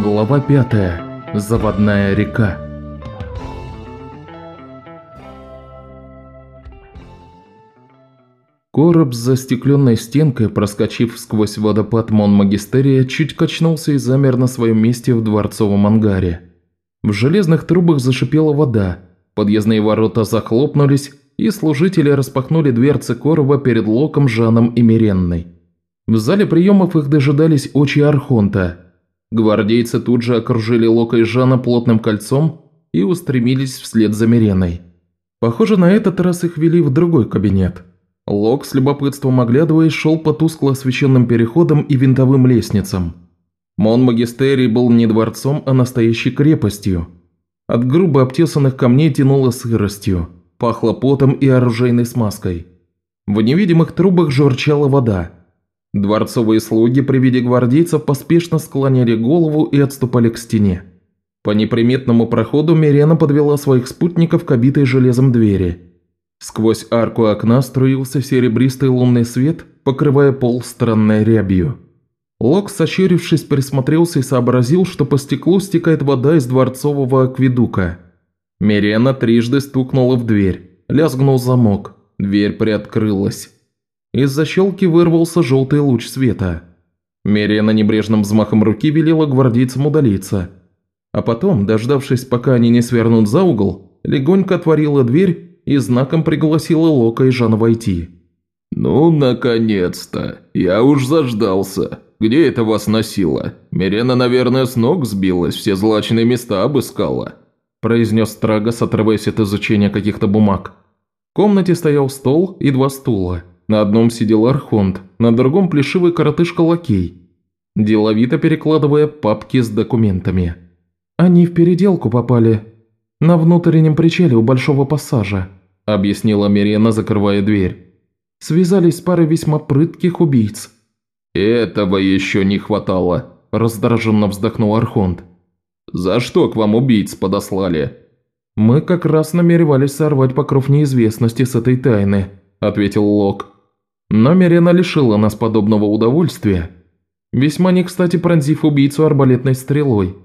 Глава 5. Заводная река. Короб с застекленной стенкой, проскочив сквозь водопад Мон-Магистерия, чуть качнулся и замер на своем месте в дворцовом ангаре. В железных трубах зашипела вода, подъездные ворота захлопнулись, и служители распахнули дверцы короба перед Локом, Жаном и Миренной. В зале приемов их дожидались очи Архонта, Гвардейцы тут же окружили Лока и Жана плотным кольцом и устремились вслед за Миреной. Похоже, на этот раз их вели в другой кабинет. Лок с любопытством оглядываясь шел по тускло освещенным переходам и винтовым лестницам. Мон-магистерий был не дворцом, а настоящей крепостью. От грубо обтесанных камней тянуло сыростью, пахло потом и оружейной смазкой. В невидимых трубах журчала вода – Дворцовые слуги при виде гвардейцев поспешно склоняли голову и отступали к стене. По неприметному проходу Мирена подвела своих спутников к обитой железом двери. Сквозь арку окна струился серебристый лунный свет, покрывая пол странной рябью. Лок, сощурившись, присмотрелся и сообразил, что по стеклу стекает вода из дворцового акведука. Мирена трижды стукнула в дверь. Лязгнул замок. Дверь приоткрылась. Из защелки вырвался желтый луч света. Мерия небрежным взмахом руки велела гвардейцам удалиться. А потом, дождавшись, пока они не свернут за угол, легонько отворила дверь и знаком пригласила Лока и Жана войти. «Ну, наконец-то! Я уж заждался. Где это вас носило? Мирена, наверное, с ног сбилась, все злачные места обыскала», произнес Трагос, отрываясь от изучения каких-то бумаг. В комнате стоял стол и два стула. На одном сидел Архонт, на другом плешивый коротышка-лакей, деловито перекладывая папки с документами. «Они в переделку попали. На внутреннем причале у Большого пассажа», – объяснила Мирена, закрывая дверь. «Связались с парой весьма прытких убийц». «Этого еще не хватало», – раздраженно вздохнул Архонт. «За что к вам убийц подослали?» «Мы как раз намеревались сорвать покров неизвестности с этой тайны», – ответил Лок. Но Мирена лишила нас подобного удовольствия, весьма не кстати пронзив убийцу арбалетной стрелой.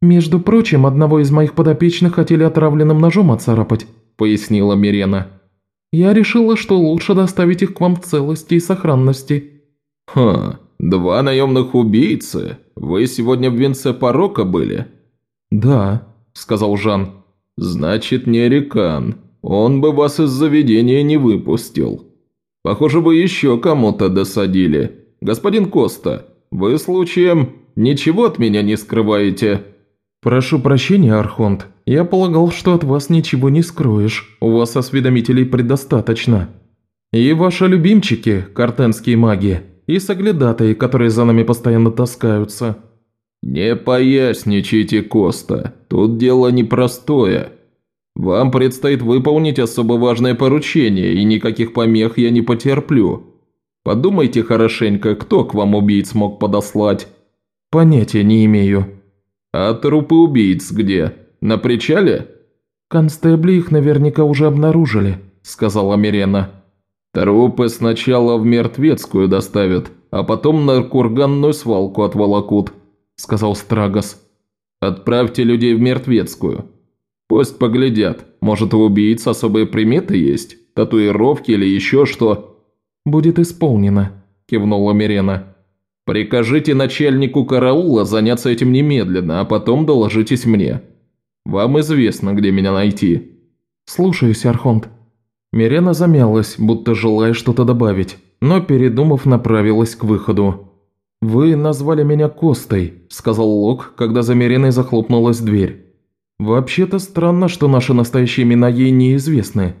«Между прочим, одного из моих подопечных хотели отравленным ножом отцарапать», – пояснила Мирена. «Я решила, что лучше доставить их к вам в целости и сохранности». «Ха, два наемных убийцы? Вы сегодня в венце порока были?» «Да», – сказал Жан. «Значит, не Рекан. Он бы вас из заведения не выпустил». Похоже, вы еще кому-то досадили. Господин Коста, вы случаем ничего от меня не скрываете?» «Прошу прощения, Архонт. Я полагал, что от вас ничего не скроешь. У вас осведомителей предостаточно. И ваши любимчики, картенские маги, и соглядатые, которые за нами постоянно таскаются». «Не поясничайте, Коста. Тут дело непростое. Вам предстоит выполнить особо важное поручение, и никаких помех я не потерплю. Подумайте хорошенько, кто к вам убийц мог подослать». «Понятия не имею». «А трупы убийц где? На причале?» «Констебли их наверняка уже обнаружили», – сказала Мирена. «Трупы сначала в мертвецкую доставят, а потом на курганную свалку отволокут», – сказал Страгос. «Отправьте людей в мертвецкую. Пусть поглядят, может у убийц особые приметы есть, татуировки или еще что». «Будет исполнено», – кивнула Мирена. «Прикажите начальнику караула заняться этим немедленно, а потом доложитесь мне. Вам известно, где меня найти». «Слушаюсь, Архонт». Мирена замялась, будто желая что-то добавить, но, передумав, направилась к выходу. «Вы назвали меня Костой», – сказал Лок, когда за Миреной захлопнулась дверь. «Вообще-то странно, что наши настоящие имена ей неизвестны.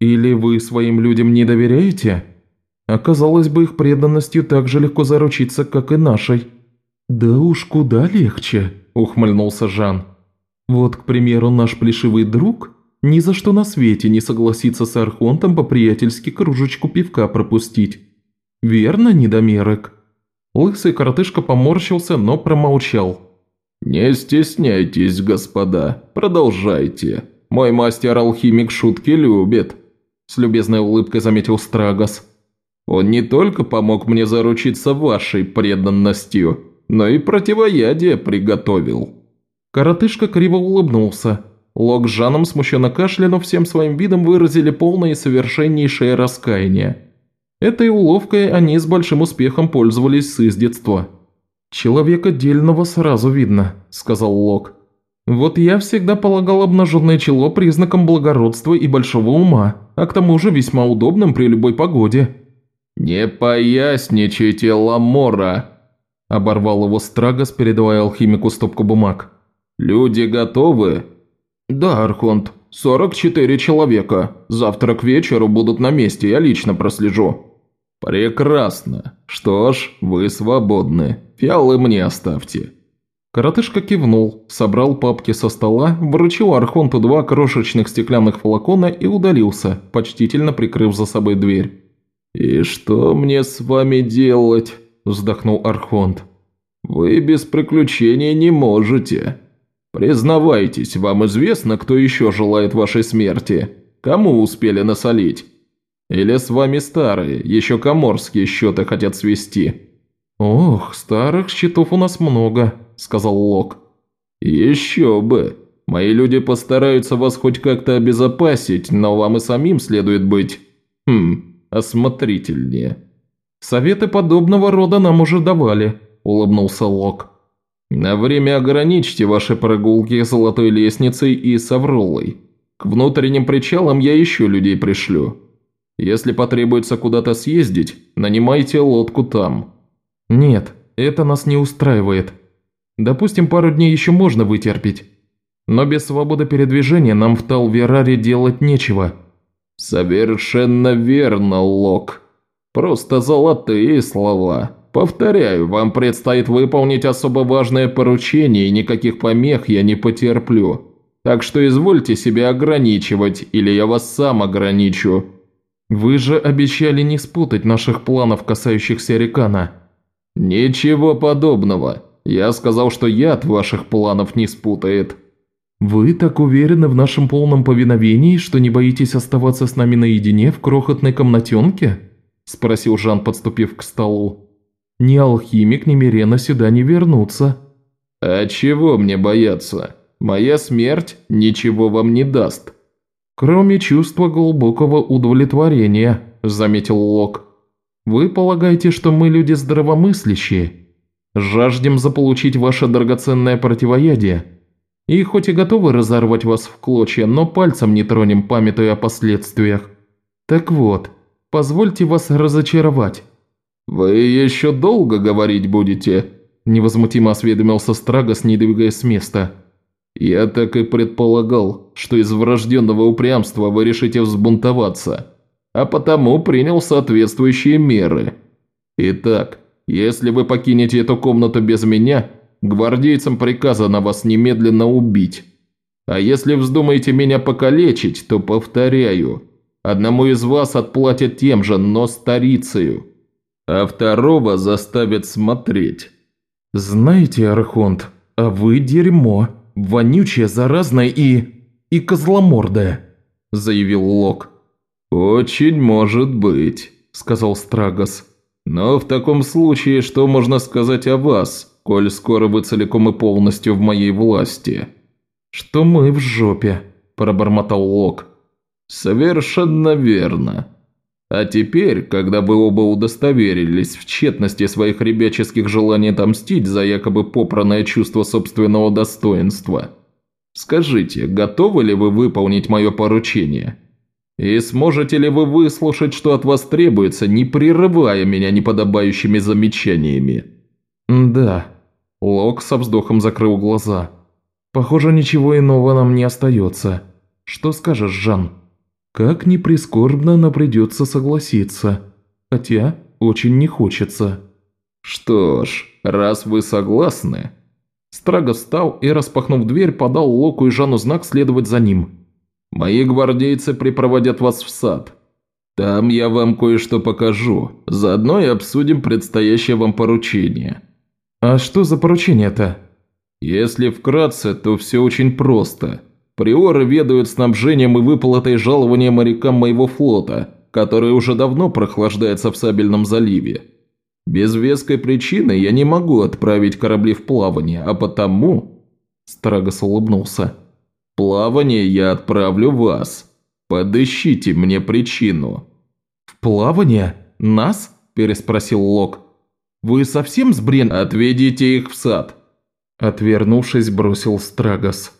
Или вы своим людям не доверяете? Оказалось бы, их преданностью так же легко заручиться, как и нашей». «Да уж куда легче», – ухмыльнулся Жан. «Вот, к примеру, наш плешивый друг ни за что на свете не согласится с Архонтом по-приятельски кружечку пивка пропустить. Верно, недомерок?» Лысый коротышка поморщился, но промолчал. «Не стесняйтесь, господа, продолжайте. Мой мастер-алхимик шутки любит», – с любезной улыбкой заметил Страгос. «Он не только помог мне заручиться вашей преданностью, но и противоядие приготовил». Коротышка криво улыбнулся. Лок с Жаном смущенно кашлянув всем своим видом выразили полное и совершеннейшее раскаяние. Этой уловкой они с большим успехом пользовались с детства. «Человек отдельного сразу видно», – сказал Лок. «Вот я всегда полагал обнаженное чело признаком благородства и большого ума, а к тому же весьма удобным при любой погоде». «Не поясничайте, Ламора!» – оборвал его Страгос, передавая алхимику стопку бумаг. «Люди готовы?» «Да, Архонт. 44 человека. Завтра к вечеру будут на месте, я лично прослежу». «Прекрасно. Что ж, вы свободны. Фиалы мне оставьте». Коротышка кивнул, собрал папки со стола, вручил Архонту два крошечных стеклянных флакона и удалился, почтительно прикрыв за собой дверь. «И что мне с вами делать?» – вздохнул Архонт. «Вы без приключений не можете. Признавайтесь, вам известно, кто еще желает вашей смерти? Кому успели насолить?» Или с вами старые, еще коморские счеты хотят свести?» «Ох, старых счетов у нас много», – сказал Лок. «Еще бы. Мои люди постараются вас хоть как-то обезопасить, но вам и самим следует быть... Хм, осмотрительнее». «Советы подобного рода нам уже давали», – улыбнулся Лок. «На время ограничьте ваши прогулки золотой лестницей и Савролой. К внутренним причалам я еще людей пришлю. Если потребуется куда-то съездить, нанимайте лодку там». «Нет, это нас не устраивает. Допустим, пару дней еще можно вытерпеть. Но без свободы передвижения нам в Талвераре делать нечего». «Совершенно верно, Лок. Просто золотые слова. Повторяю, вам предстоит выполнить особо важное поручение, и никаких помех я не потерплю. Так что извольте себя ограничивать, или я вас сам ограничу». «Вы же обещали не спутать наших планов, касающихся Рекана». «Ничего подобного. Я сказал, что яд ваших планов не спутает». «Вы так уверены в нашем полном повиновении, что не боитесь оставаться с нами наедине в крохотной комнатенке?» – спросил Жан, подступив к столу. «Ни алхимик, ни Мирена сюда не вернутся». «А чего мне бояться? Моя смерть ничего вам не даст». «Кроме чувства глубокого удовлетворения», – заметил Лок. «Вы полагаете, что мы люди здравомыслящие? Жаждем заполучить ваше драгоценное противоядие. И хоть и готовы разорвать вас в клочья, но пальцем не тронем, памятуя о последствиях. Так вот, позвольте вас разочаровать». «Вы еще долго говорить будете?» – невозмутимо осведомился Страгос, не двигаясь с места. «Я так и предполагал, что из врожденного упрямства вы решите взбунтоваться, а потому принял соответствующие меры. Итак, если вы покинете эту комнату без меня, гвардейцам приказано вас немедленно убить. А если вздумаете меня покалечить, то повторяю, одному из вас отплатят тем же, но старицею, а второго заставят смотреть». «Знаете, Архонт, а вы дерьмо», вонючая, заразная и... и козломордая», – заявил Лок. «Очень может быть», – сказал Страгос. «Но в таком случае что можно сказать о вас, коль скоро вы целиком и полностью в моей власти?» «Что мы в жопе», – пробормотал Лок. «Совершенно верно. А теперь, когда вы оба удостоверились в тщетности своих ребяческих желаний отомстить за якобы попранное чувство собственного достоинства, скажите, готовы ли вы выполнить мое поручение? И сможете ли вы выслушать, что от вас требуется, не прерывая меня неподобающими замечаниями?» «Да». Лок со вздохом закрыл глаза. «Похоже, ничего иного нам не остается. Что скажешь, Жан?» Как ни прискорбно, но придется согласиться. Хотя очень не хочется. Что ж, раз вы согласны... Страго встал и, распахнув дверь, подал Локу и Жану знак следовать за ним. «Мои гвардейцы припроводят вас в сад. Там я вам кое-что покажу. Заодно и обсудим предстоящее вам поручение». «А что за поручение-то?» «Если вкратце, то все очень просто. Приоры ведают снабжением и выплатой жалования морякам моего флота, который уже давно прохлаждается в Сабельном заливе. Без веской причины я не могу отправить корабли в плавание, а потому...» Страгос улыбнулся. «Плавание я отправлю вас. Подыщите мне причину». «В плавание? Нас?» – переспросил Лок. «Вы совсем сбрен...» «Отведите их в сад», – отвернувшись, бросил Страгос.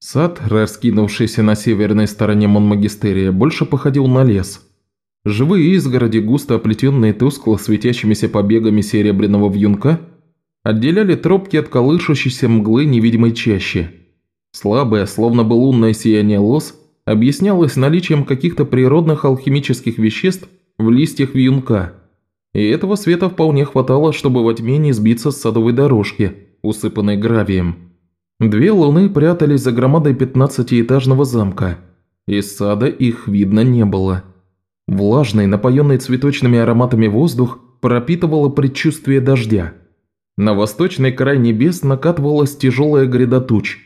Сад, раскинувшийся на северной стороне Монмагистерия, больше походил на лес. Живые изгороди, густо оплетенные тускло светящимися побегами серебряного вьюнка, отделяли тропки от колышущейся мглы невидимой чащи. Слабое, словно бы лунное сияние лос, объяснялось наличием каких-то природных алхимических веществ в листьях вьюнка. И этого света вполне хватало, чтобы во тьме не сбиться с садовой дорожки, усыпанной гравием. Две луны прятались за громадой пятнадцатиэтажного замка. Из сада их видно не было. Влажный, напоенный цветочными ароматами воздух пропитывало предчувствие дождя. На восточный край небес накатывалась тяжелая гряда туч.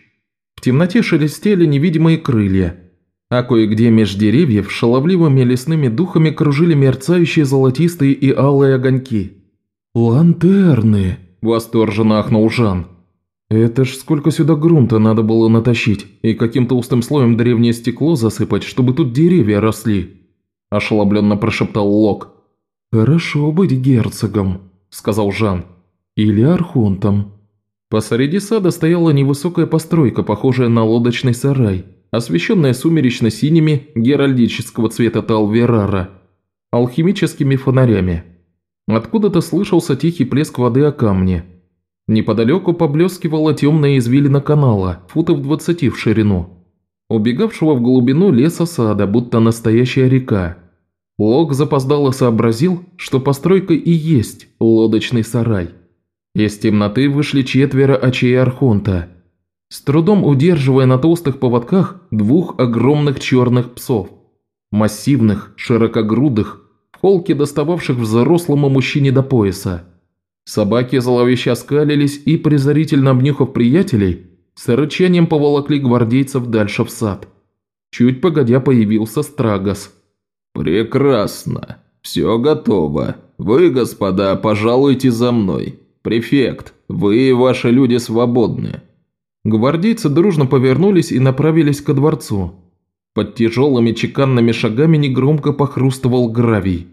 В темноте шелестели невидимые крылья, а кое-где меж деревьев шаловливыми лесными духами кружили мерцающие золотистые и алые огоньки. «Лантерны!» – восторженно ахнул Жан. «Это ж сколько сюда грунта надо было натащить и каким толстым слоем древнее стекло засыпать, чтобы тут деревья росли!» – ошеломленно прошептал Лок. «Хорошо быть герцогом», – сказал Жан. «Или архонтом». Посреди сада стояла невысокая постройка, похожая на лодочный сарай, освещенная сумеречно-синими геральдического цвета Талверара, алхимическими фонарями. Откуда-то слышался тихий плеск воды о камне – Неподалеку поблескивала темная извилина канала, футов 20 в ширину, убегавшего в глубину леса сада, будто настоящая река. Лок запоздало сообразил, что постройка и есть лодочный сарай. Из темноты вышли четверо очей Архонта, с трудом удерживая на толстых поводках двух огромных черных псов. Массивных, широкогрудых, в холке достававших взрослому мужчине до пояса. Собаки зловеще оскалились и, презрительно обнюхав приятелей, с рычанием поволокли гвардейцев дальше в сад. Чуть погодя появился Страгос. «Прекрасно. Все готово. Вы, господа, пожалуйте за мной. Префект, вы и ваши люди свободны». Гвардейцы дружно повернулись и направились ко дворцу. Под тяжелыми чеканными шагами негромко похрустывал гравий.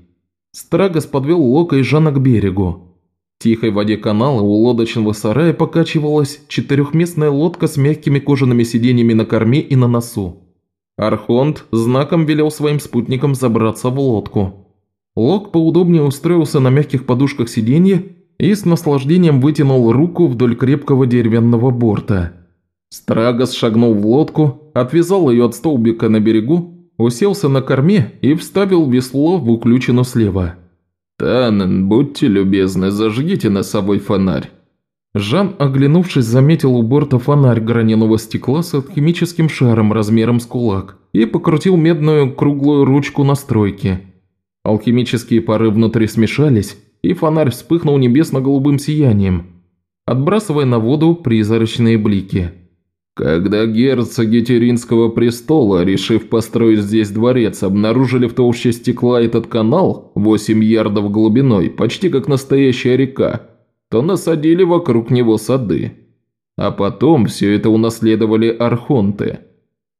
Страгос подвел Лока и Жана к берегу. В тихой воде канала у лодочного сарая покачивалась четырехместная лодка с мягкими кожаными сиденьями на корме и на носу. Архонт знаком велел своим спутникам забраться в лодку. Лок поудобнее устроился на мягких подушках сиденья и с наслаждением вытянул руку вдоль крепкого деревянного борта. Страгос шагнул в лодку, отвязал ее от столбика на берегу, уселся на корме и вставил весло в уключину слева. «Таннен, будьте любезны, зажгите носовой фонарь». Жан, оглянувшись, заметил у борта фонарь граненого стекла с химическим шаром размером с кулак и покрутил медную круглую ручку настройки. Алхимические пары внутри смешались, и фонарь вспыхнул небесно-голубым сиянием, отбрасывая на воду призрачные блики. Когда герцоги Теринского престола, решив построить здесь дворец, обнаружили в толще стекла этот канал, 8 ярдов глубиной, почти как настоящая река, то насадили вокруг него сады. А потом все это унаследовали архонты.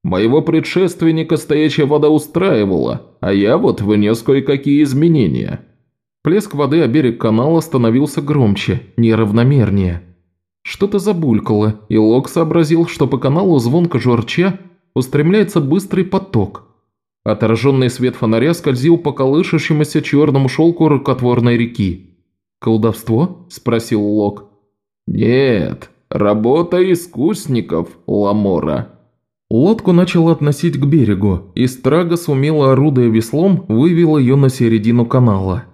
Моего предшественника стоячая вода устраивала, а я вот внес кое-какие изменения. Плеск воды о берег канала становился громче, неравномернее – что-то забулькало, и Лок сообразил, что по каналу звонко журча устремляется быстрый поток. Отраженный свет фонаря скользил по колышущемуся черному шелку рукотворной реки. «Колдовство?» – спросил Лок. «Нет, работа искусников, Ламора». Лодку начал относить к берегу, и Страга сумела, орудуя веслом, вывела ее на середину канала.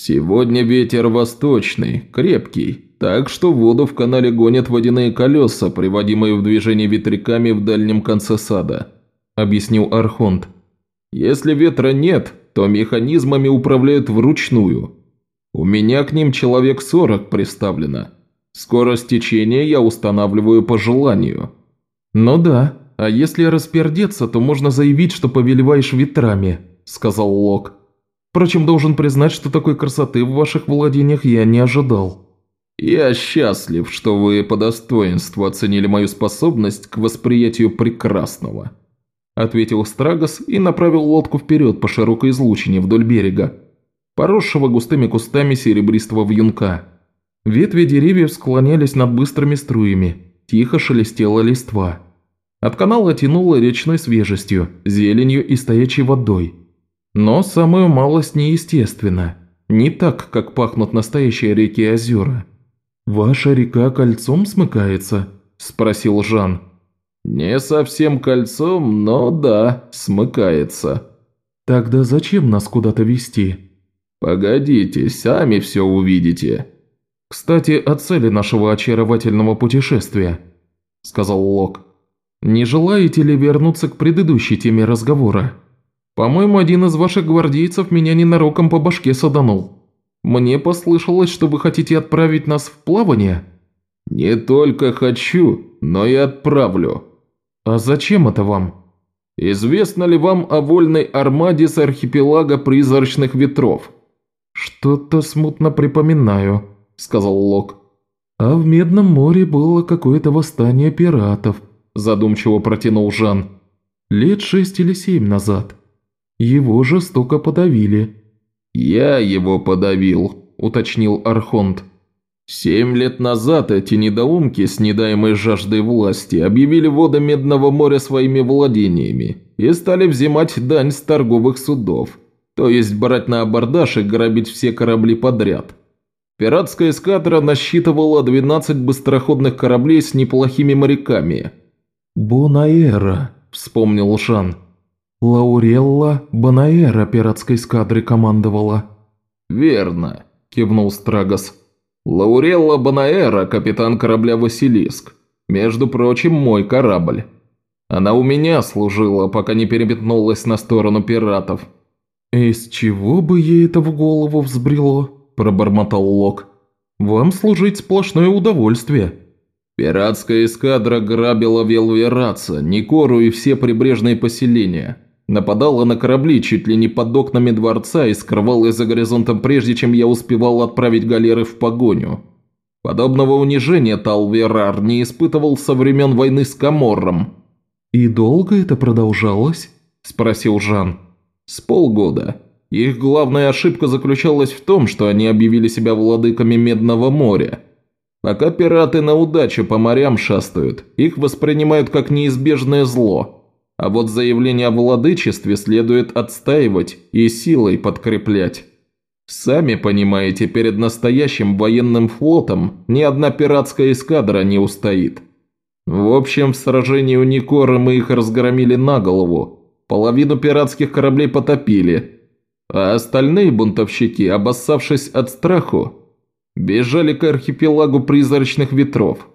«Сегодня ветер восточный, крепкий, так что воду в канале гонят водяные колеса, приводимые в движение ветряками в дальнем конце сада», – объяснил Архонт. «Если ветра нет, то механизмами управляют вручную. У меня к ним человек 40 приставлено. Скорость течения я устанавливаю по желанию». «Ну да, а если распердеться, то можно заявить, что повелеваешь ветрами», – сказал Лок. «Впрочем, должен признать, что такой красоты в ваших владениях я не ожидал». «Я счастлив, что вы по достоинству оценили мою способность к восприятию прекрасного», ответил Страгос и направил лодку вперед по широкой излучине вдоль берега, поросшего густыми кустами серебристого вьюнка. Ветви деревьев склонялись над быстрыми струями, тихо шелестела листва. От канала тянуло речной свежестью, зеленью и стоячей водой. Но самую малость неестественно. Не так, как пахнут настоящие реки и озера. «Ваша река кольцом смыкается?» – спросил Жан. «Не совсем кольцом, но да, смыкается». «Тогда зачем нас куда-то вести? «Погодите, сами все увидите». «Кстати, о цели нашего очаровательного путешествия», – сказал Лок. «Не желаете ли вернуться к предыдущей теме разговора? По-моему, один из ваших гвардейцев меня ненароком по башке саданул. Мне послышалось, что вы хотите отправить нас в плавание?» «Не только хочу, но и отправлю». «А зачем это вам?» «Известно ли вам о вольной армаде с архипелага призрачных ветров?» «Что-то смутно припоминаю», – сказал Лок. «А в Медном море было какое-то восстание пиратов», – задумчиво протянул Жан. «Лет шесть или семь назад. Его жестоко подавили». «Я его подавил», – уточнил Архонт. Семь лет назад эти недоумки с недаемой жаждой власти объявили воды Медного моря своими владениями и стали взимать дань с торговых судов, то есть брать на абордаж и грабить все корабли подряд. Пиратская эскадра насчитывала 12 быстроходных кораблей с неплохими моряками. «Бонаэра», – вспомнил Жан. «Лаурелла Бонаэра пиратской эскадры командовала». «Верно», – кивнул Страгос. «Лаурелла Бонаэра, капитан корабля «Василиск». Между прочим, мой корабль. Она у меня служила, пока не переметнулась на сторону пиратов». «Из чего бы ей это в голову взбрело?» пробормотал Лок. «Вам служить сплошное удовольствие». Пиратская эскадра грабила Велвераца, Никору и все прибрежные поселения. Нападала на корабли чуть ли не под окнами дворца и скрывалась за горизонтом прежде, чем я успевал отправить галеры в погоню. Подобного унижения Талверар не испытывал со времен войны с Каморром. «И долго это продолжалось?» – спросил Жан. «С полгода. Их главная ошибка заключалась в том, что они объявили себя владыками Медного моря. Пока пираты на удачу по морям шастают, их воспринимают как неизбежное зло. А вот заявление о владычестве следует отстаивать и силой подкреплять. Сами понимаете, перед настоящим военным флотом ни одна пиратская эскадра не устоит. В общем, в сражении у Никоры мы их разгромили на голову. Половину пиратских кораблей потопили – а остальные бунтовщики, обоссавшись от страху, бежали к архипелагу призрачных ветров.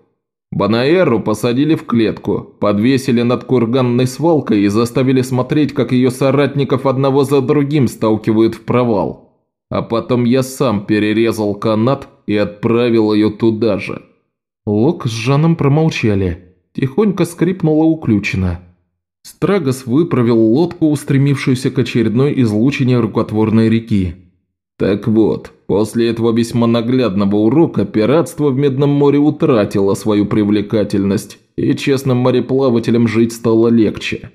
Банаэру посадили в клетку, подвесили над курганной свалкой и заставили смотреть, как ее соратников одного за другим сталкивают в провал. А потом я сам перерезал канат и отправил ее туда же. Лок с Жаном промолчали. Тихонько скрипнула уключена. Страгос выправил лодку, устремившуюся к очередной излучине рукотворной реки. Так вот, после этого весьма наглядного урока пиратство в Медном море утратило свою привлекательность, и честным мореплавателям жить стало легче.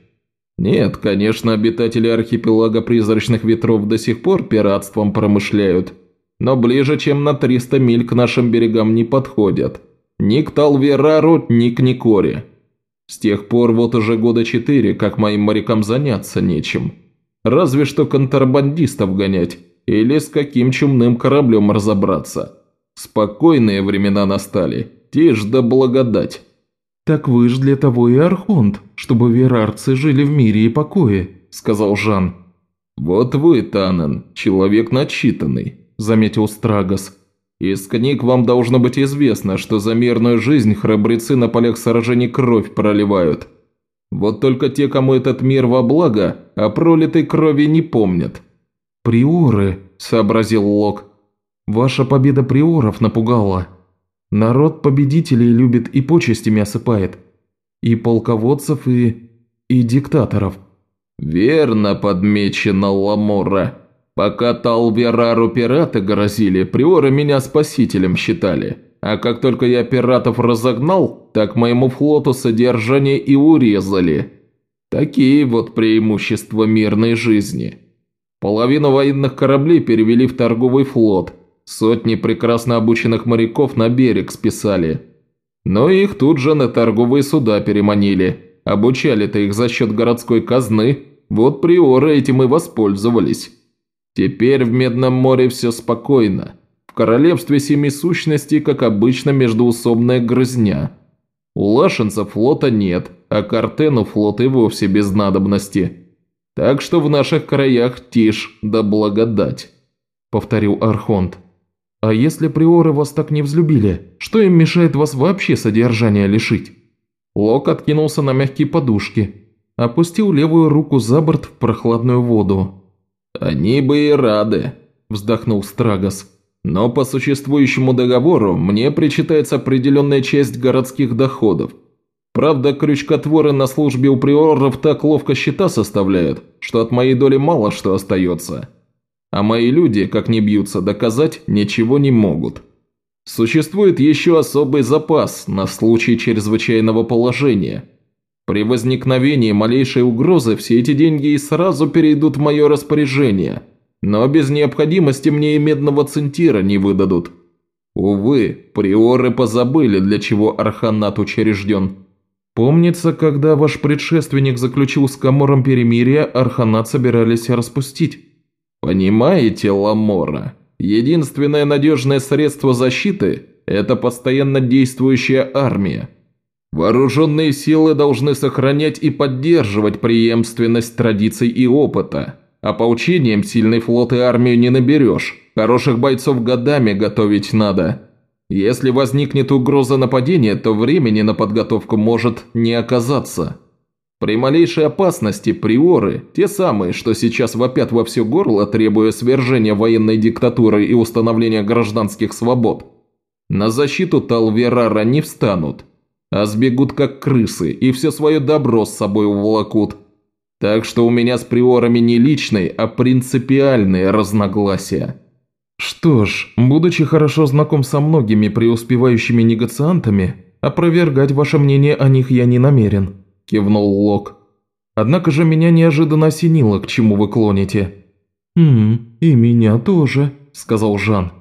Нет, конечно, обитатели архипелага призрачных ветров до сих пор пиратством промышляют, но ближе, чем на 300 миль к нашим берегам не подходят. Ни к Талверару, ни к Никоре. С тех пор вот уже года четыре, как моим морякам заняться нечем. Разве что контрабандистов гонять или с каким чумным кораблем разобраться. Спокойные времена настали, тишь да благодать. «Так вы ж для того и архонт, чтобы верарцы жили в мире и покое», – сказал Жан. «Вот вы, Танен, человек начитанный», – заметил Страгос. Из книг вам должно быть известно, что за мирную жизнь храбрецы на полях сражений кровь проливают. Вот только те, кому этот мир во благо, о пролитой крови не помнят». «Приоры», – сообразил Лок. «Ваша победа приоров напугала. Народ победителей любит и почестями осыпает. И полководцев, и... и диктаторов. «Верно подмечено, Ламора. Пока Талверару пираты грозили, приоры меня спасителем считали. А как только я пиратов разогнал, так моему флоту содержание и урезали. Такие вот преимущества мирной жизни. Половину военных кораблей перевели в торговый флот, сотни прекрасно обученных моряков на берег списали. Но их тут же на торговые суда переманили. Обучали-то их за счет городской казны, вот приоры этим и воспользовались. Теперь в Медном море все спокойно. В королевстве семи сущностей, как обычно, междуусобная грызня. У лашенцев флота нет, а Картену флот и вовсе без надобности. Так что в наших краях тишь да благодать», – повторил Архонт. «А если приоры вас так не взлюбили, что им мешает вас вообще содержания лишить?» Лок откинулся на мягкие подушки, опустил левую руку за борт в прохладную воду. «Они бы и рады», – вздохнул Страгос. «Но по существующему договору мне причитается определенная часть городских доходов. Правда, крючкотворы на службе у приоров так ловко счета составляют, что от моей доли мало что остается. А мои люди, как не бьются, доказать ничего не могут. Существует еще особый запас на случай чрезвычайного положения – при возникновении малейшей угрозы все эти деньги и сразу перейдут в мое распоряжение, но без необходимости мне и медного центира не выдадут. Увы, приоры позабыли, для чего Арханат учрежден. Помнится, когда ваш предшественник заключил с Камором перемирие, Арханат собирались распустить. Понимаете, Ламора, единственное надежное средство защиты – это постоянно действующая армия – Вооруженные силы должны сохранять и поддерживать преемственность традиций и опыта. А по учениям сильный флот и армию не наберешь. Хороших бойцов годами готовить надо. Если возникнет угроза нападения, то времени на подготовку может не оказаться. При малейшей опасности приоры, те самые, что сейчас вопят во все горло, требуя свержения военной диктатуры и установления гражданских свобод, на защиту Талверара не встанут а сбегут как крысы и все свое добро с собой уволокут. Так что у меня с приорами не личные, а принципиальные разногласия. Что ж, будучи хорошо знаком со многими преуспевающими негациантами, опровергать ваше мнение о них я не намерен, кивнул Лок. Однако же меня неожиданно осенило, к чему вы клоните. «Хм, и меня тоже», – сказал Жан.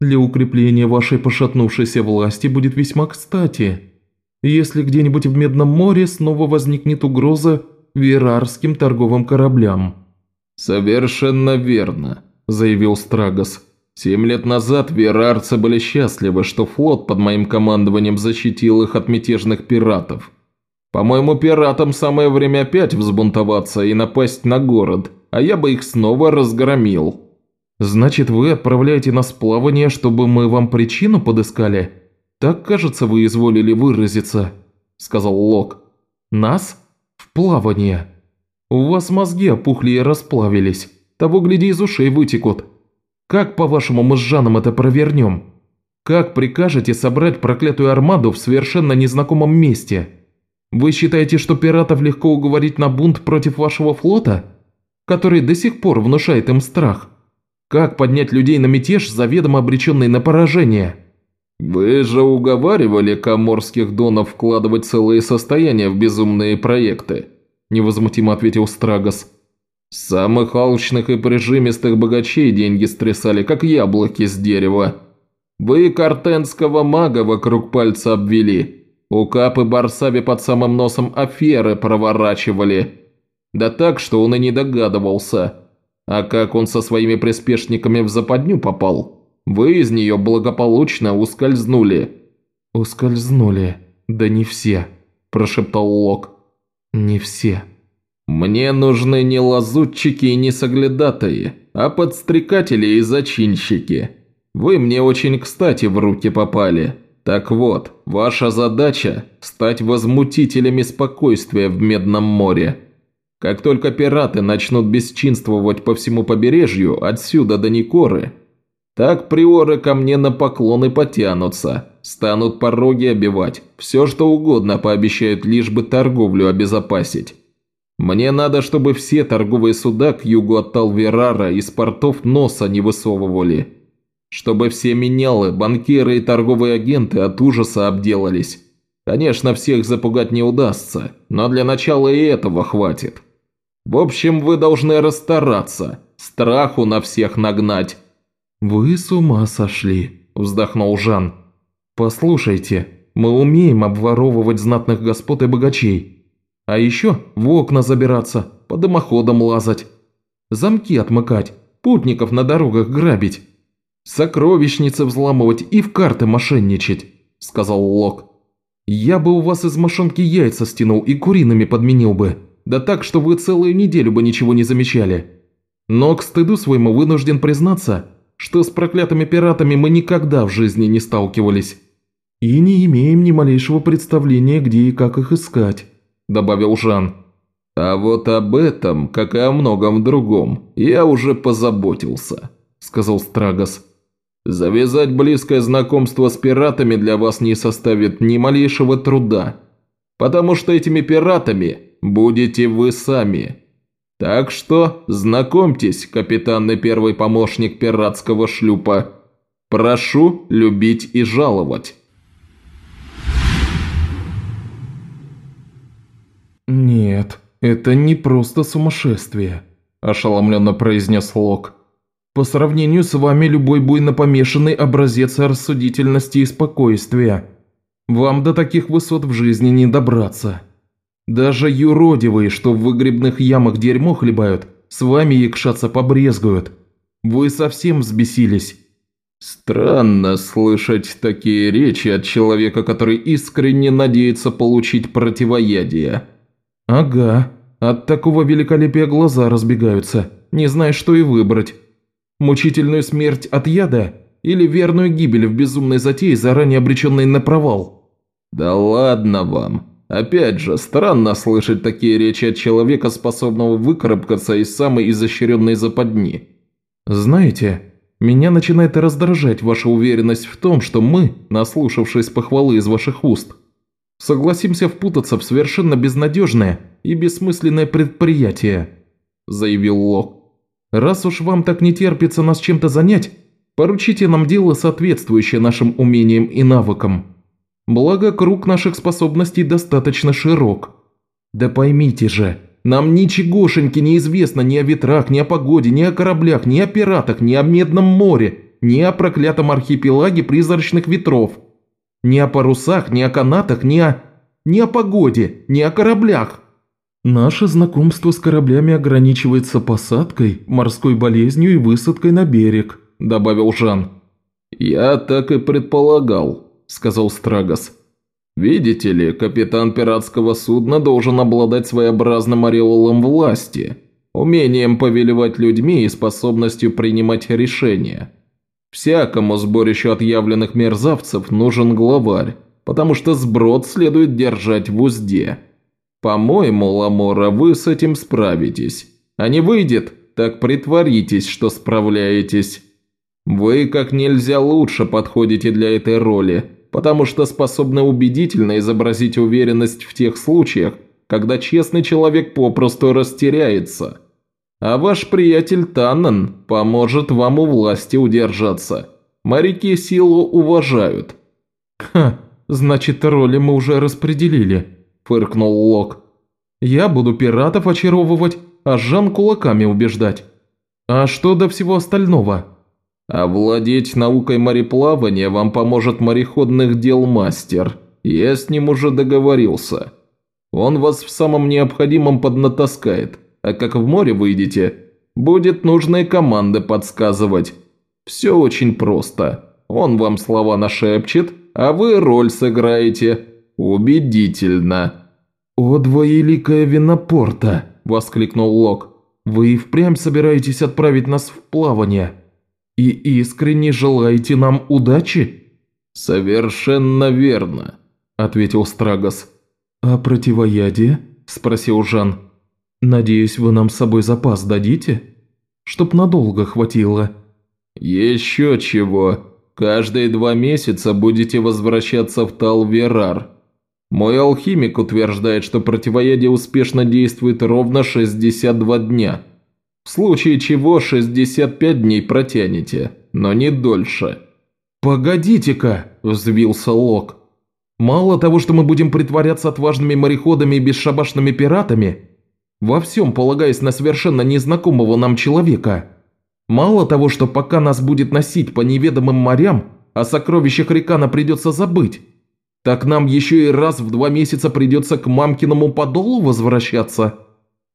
«Для укрепления вашей пошатнувшейся власти будет весьма кстати если где-нибудь в Медном море снова возникнет угроза верарским торговым кораблям». «Совершенно верно», – заявил Страгос. «Семь лет назад верарцы были счастливы, что флот под моим командованием защитил их от мятежных пиратов. По-моему, пиратам самое время опять взбунтоваться и напасть на город, а я бы их снова разгромил». «Значит, вы отправляете нас в плавание, чтобы мы вам причину подыскали?» «Так, кажется, вы изволили выразиться», – сказал Лок. «Нас? В плавание. У вас мозги опухли и расплавились. Того, гляди, из ушей вытекут. Как, по-вашему, мы с Жаном это провернем? Как прикажете собрать проклятую армаду в совершенно незнакомом месте? Вы считаете, что пиратов легко уговорить на бунт против вашего флота, который до сих пор внушает им страх? Как поднять людей на мятеж, заведомо обреченный на поражение?» «Вы же уговаривали коморских донов вкладывать целые состояния в безумные проекты», – невозмутимо ответил Страгос. «Самых алчных и прижимистых богачей деньги стрясали, как яблоки с дерева. Вы картенского мага вокруг пальца обвели, у Капы Барсаби под самым носом аферы проворачивали. Да так, что он и не догадывался. А как он со своими приспешниками в западню попал?» Вы из нее благополучно ускользнули». «Ускользнули? Да не все», – прошептал Лок. «Не все». «Мне нужны не лазутчики и не соглядатые, а подстрекатели и зачинщики. Вы мне очень кстати в руки попали. Так вот, ваша задача – стать возмутителями спокойствия в Медном море. Как только пираты начнут бесчинствовать по всему побережью, отсюда до Никоры – так приоры ко мне на поклоны потянутся, станут пороги обивать, все что угодно пообещают, лишь бы торговлю обезопасить. Мне надо, чтобы все торговые суда к югу от Талверара из портов носа не высовывали. Чтобы все менялы, банкиры и торговые агенты от ужаса обделались. Конечно, всех запугать не удастся, но для начала и этого хватит. В общем, вы должны расстараться, страху на всех нагнать». «Вы с ума сошли», – вздохнул Жан. «Послушайте, мы умеем обворовывать знатных господ и богачей. А еще в окна забираться, по дымоходам лазать, замки отмыкать, путников на дорогах грабить, сокровищницы взламывать и в карты мошенничать», – сказал Лок. «Я бы у вас из мошонки яйца стянул и куриными подменил бы, да так, что вы целую неделю бы ничего не замечали. Но к стыду своему вынужден признаться, что с проклятыми пиратами мы никогда в жизни не сталкивались». «И не имеем ни малейшего представления, где и как их искать», – добавил Жан. «А вот об этом, как и о многом другом, я уже позаботился», – сказал Страгос. «Завязать близкое знакомство с пиратами для вас не составит ни малейшего труда, потому что этими пиратами будете вы сами. Так что знакомьтесь, капитан и первый помощник пиратского шлюпа. Прошу любить и жаловать». «Нет, это не просто сумасшествие», – ошеломленно произнес Лок. «По сравнению с вами любой буйно помешанный образец рассудительности и спокойствия. Вам до таких высот в жизни не добраться. Даже юродивые, что в выгребных ямах дерьмо хлебают, с вами якшаться побрезгуют. Вы совсем взбесились». «Странно слышать такие речи от человека, который искренне надеется получить противоядие», «Ага, от такого великолепия глаза разбегаются, не знаешь, что и выбрать. Мучительную смерть от яда или верную гибель в безумной затее, заранее обреченной на провал?» «Да ладно вам. Опять же, странно слышать такие речи от человека, способного выкарабкаться из самой изощренной западни». «Знаете, меня начинает раздражать ваша уверенность в том, что мы, наслушавшись похвалы из ваших уст, согласимся впутаться в совершенно безнадежное и бессмысленное предприятие», – заявил Лок. «Раз уж вам так не терпится нас чем-то занять, поручите нам дело, соответствующее нашим умениям и навыкам. Благо, круг наших способностей достаточно широк. Да поймите же, нам ничегошеньки не известно ни о ветрах, ни о погоде, ни о кораблях, ни о пиратах, ни о Медном море, ни о проклятом архипелаге призрачных ветров». Ни о парусах, ни о канатах, ни о... ни о погоде, ни о кораблях. Наше знакомство с кораблями ограничивается посадкой, морской болезнью и высадкой на берег», – добавил Жан. «Я так и предполагал», – сказал Страгос. «Видите ли, капитан пиратского судна должен обладать своеобразным ореолом власти, умением повелевать людьми и способностью принимать решения. Всякому сборищу отъявленных мерзавцев нужен главарь, потому что сброд следует держать в узде. По-моему, Ламора, вы с этим справитесь. А не выйдет, так притворитесь, что справляетесь. Вы как нельзя лучше подходите для этой роли, потому что способны убедительно изобразить уверенность в тех случаях, когда честный человек попросту растеряется. А ваш приятель Таннен поможет вам у власти удержаться. Моряки силу уважают». «Ха, значит, роли мы уже распределили», – фыркнул Лок. «Я буду пиратов очаровывать, а Жан кулаками убеждать. А что до всего остального?» «Овладеть наукой мореплавания вам поможет мореходных дел мастер. Я с ним уже договорился. Он вас в самом необходимом поднатаскает а как в море выйдете, будет нужные команды подсказывать. Все очень просто. Он вам слова нашепчет, а вы роль сыграете. Убедительно». «О, двоеликая винопорта!» – воскликнул Лок. «Вы и впрямь собираетесь отправить нас в плавание? И искренне желаете нам удачи?» «Совершенно верно», – ответил Страгос. «А противоядие?» – спросил Жан. «Надеюсь, вы нам с собой запас дадите? Чтоб надолго хватило». «Еще чего. Каждые два месяца будете возвращаться в Талверар. Мой алхимик утверждает, что противоядие успешно действует ровно 62 дня. В случае чего 65 дней протянете, но не дольше». «Погодите-ка!» – взвился Лок. «Мало того, что мы будем притворяться отважными мореходами и бесшабашными пиратами, во всем полагаясь на совершенно незнакомого нам человека, мало того, что пока нас будет носить по неведомым морям, о сокровищах Рекана придется забыть, так нам еще и раз в два месяца придется к мамкиному подолу возвращаться».